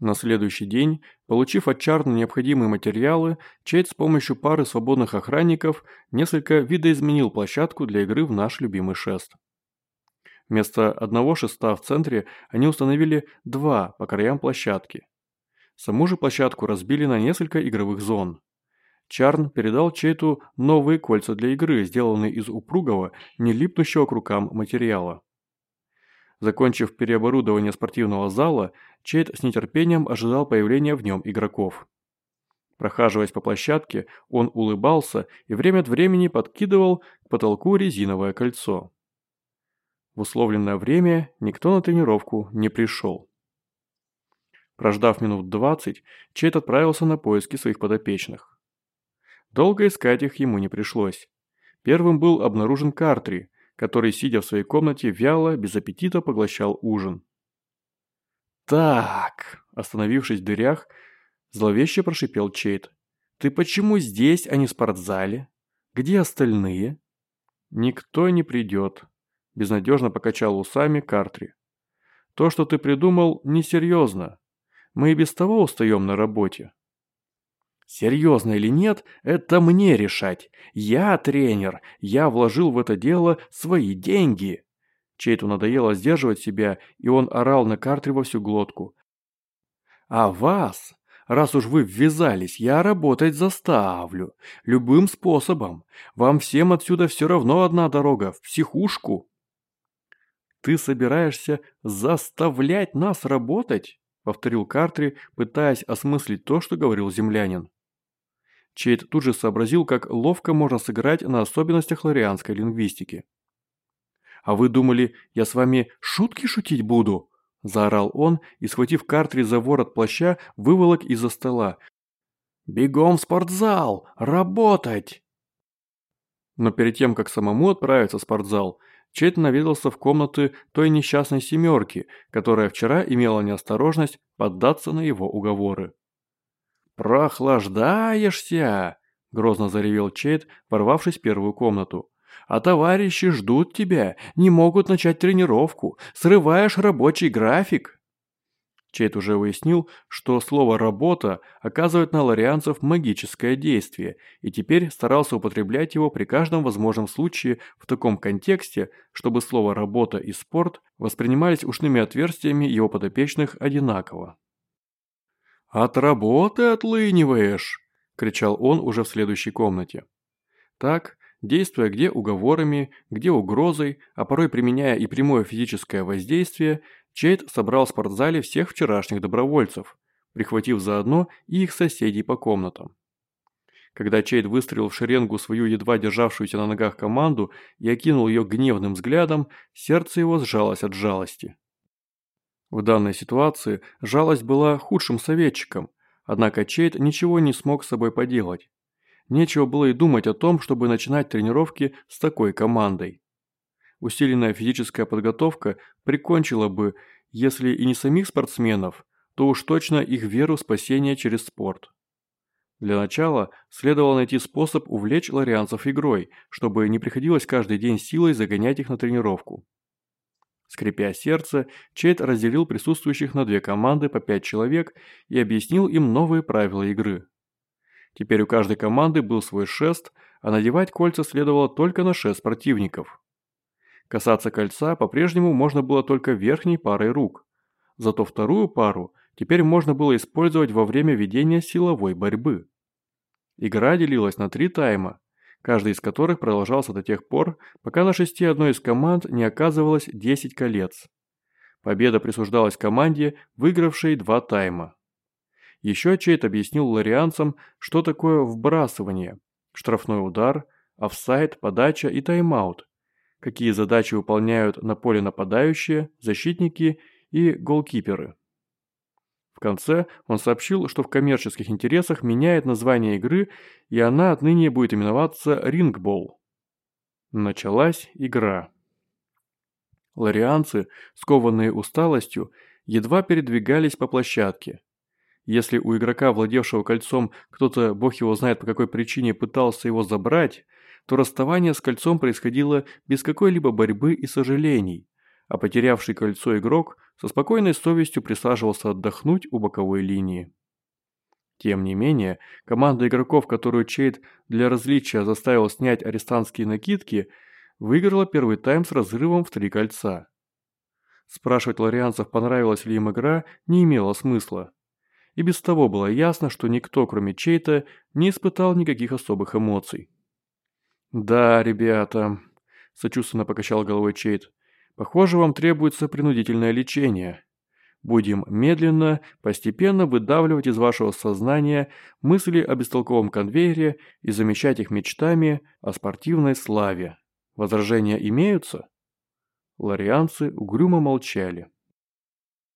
На следующий день, получив от Чарна необходимые материалы, Чейд с помощью пары свободных охранников несколько видоизменил площадку для игры в наш любимый шест. Вместо одного шеста в центре они установили два по краям площадки. Саму же площадку разбили на несколько игровых зон. Чарн передал Чейту новые кольца для игры, сделанные из упругого, не липнущего к рукам материала. Закончив переоборудование спортивного зала, Чейд с нетерпением ожидал появления в нем игроков. Прохаживаясь по площадке, он улыбался и время от времени подкидывал к потолку резиновое кольцо. В условленное время никто на тренировку не пришел. Прождав минут двадцать, Чейд отправился на поиски своих подопечных. Долго искать их ему не пришлось. Первым был обнаружен Картри, который, сидя в своей комнате, вяло, без аппетита поглощал ужин. «Так», – остановившись в дырях, зловеще прошипел Чейт. «Ты почему здесь, а не в спортзале? Где остальные?» «Никто не придет», – безнадежно покачал усами Картри. «То, что ты придумал, несерьезно. Мы и без того устаем на работе». Серьезно или нет, это мне решать. Я тренер, я вложил в это дело свои деньги. Чейту надоело сдерживать себя, и он орал на Картри во всю глотку. А вас, раз уж вы ввязались, я работать заставлю. Любым способом. Вам всем отсюда все равно одна дорога, в психушку. Ты собираешься заставлять нас работать? Повторил Картри, пытаясь осмыслить то, что говорил землянин. Чейд тут же сообразил, как ловко можно сыграть на особенностях ларианской лингвистики. «А вы думали, я с вами шутки шутить буду?» – заорал он и, схватив Картри за ворот плаща, выволок из-за стола. «Бегом в спортзал! Работать!» Но перед тем, как самому отправиться в спортзал, Чейд наведался в комнаты той несчастной семерки, которая вчера имела неосторожность поддаться на его уговоры. «Прохлаждаешься!» – грозно заревел Чейд, ворвавшись в первую комнату. «А товарищи ждут тебя, не могут начать тренировку, срываешь рабочий график!» Чейд уже выяснил, что слово «работа» оказывает на ларианцев магическое действие, и теперь старался употреблять его при каждом возможном случае в таком контексте, чтобы слово «работа» и «спорт» воспринимались ушными отверстиями его подопечных одинаково. «От работы отлыниваешь!» – кричал он уже в следующей комнате. Так, действуя где уговорами, где угрозой, а порой применяя и прямое физическое воздействие, Чейд собрал в спортзале всех вчерашних добровольцев, прихватив заодно и их соседей по комнатам. Когда Чейд выстрелил в шеренгу свою едва державшуюся на ногах команду и окинул ее гневным взглядом, сердце его сжалось от жалости. В данной ситуации жалость была худшим советчиком, однако Чейд ничего не смог с собой поделать. Нечего было и думать о том, чтобы начинать тренировки с такой командой. Усиленная физическая подготовка прикончила бы, если и не самих спортсменов, то уж точно их веру в спасение через спорт. Для начала следовало найти способ увлечь ларианцев игрой, чтобы не приходилось каждый день силой загонять их на тренировку. Скрипя сердце, Чейд разделил присутствующих на две команды по пять человек и объяснил им новые правила игры. Теперь у каждой команды был свой шест, а надевать кольца следовало только на шест противников. Касаться кольца по-прежнему можно было только верхней парой рук. Зато вторую пару теперь можно было использовать во время ведения силовой борьбы. Игра делилась на три тайма, каждый из которых продолжался до тех пор, пока на шести одной из команд не оказывалось 10 колец. Победа присуждалась команде, выигравшей два тайма. Еще Чейт объяснил ларианцам, что такое вбрасывание, штрафной удар, офсайд, подача и тайм-аут, какие задачи выполняют на поле нападающие, защитники и голкиперы. В конце он сообщил, что в коммерческих интересах меняет название игры, и она отныне будет именоваться «Рингбол». Началась игра. Ларианцы, скованные усталостью, едва передвигались по площадке. Если у игрока, владевшего кольцом, кто-то, бог его знает по какой причине, пытался его забрать, то расставание с кольцом происходило без какой-либо борьбы и сожалений, а потерявший кольцо игрок со спокойной совестью присаживался отдохнуть у боковой линии. Тем не менее, команда игроков, которую Чейд для различия заставил снять арестантские накидки, выиграла первый тайм с разрывом в три кольца. Спрашивать ларианцев, понравилась ли им игра, не имело смысла. И без того было ясно, что никто, кроме Чейта, не испытал никаких особых эмоций. «Да, ребята», – сочувственно покачал головой Чейт, – «похоже, вам требуется принудительное лечение. Будем медленно, постепенно выдавливать из вашего сознания мысли о бестолковом конвейере и замещать их мечтами о спортивной славе. Возражения имеются?» Ларианцы угрюмо молчали.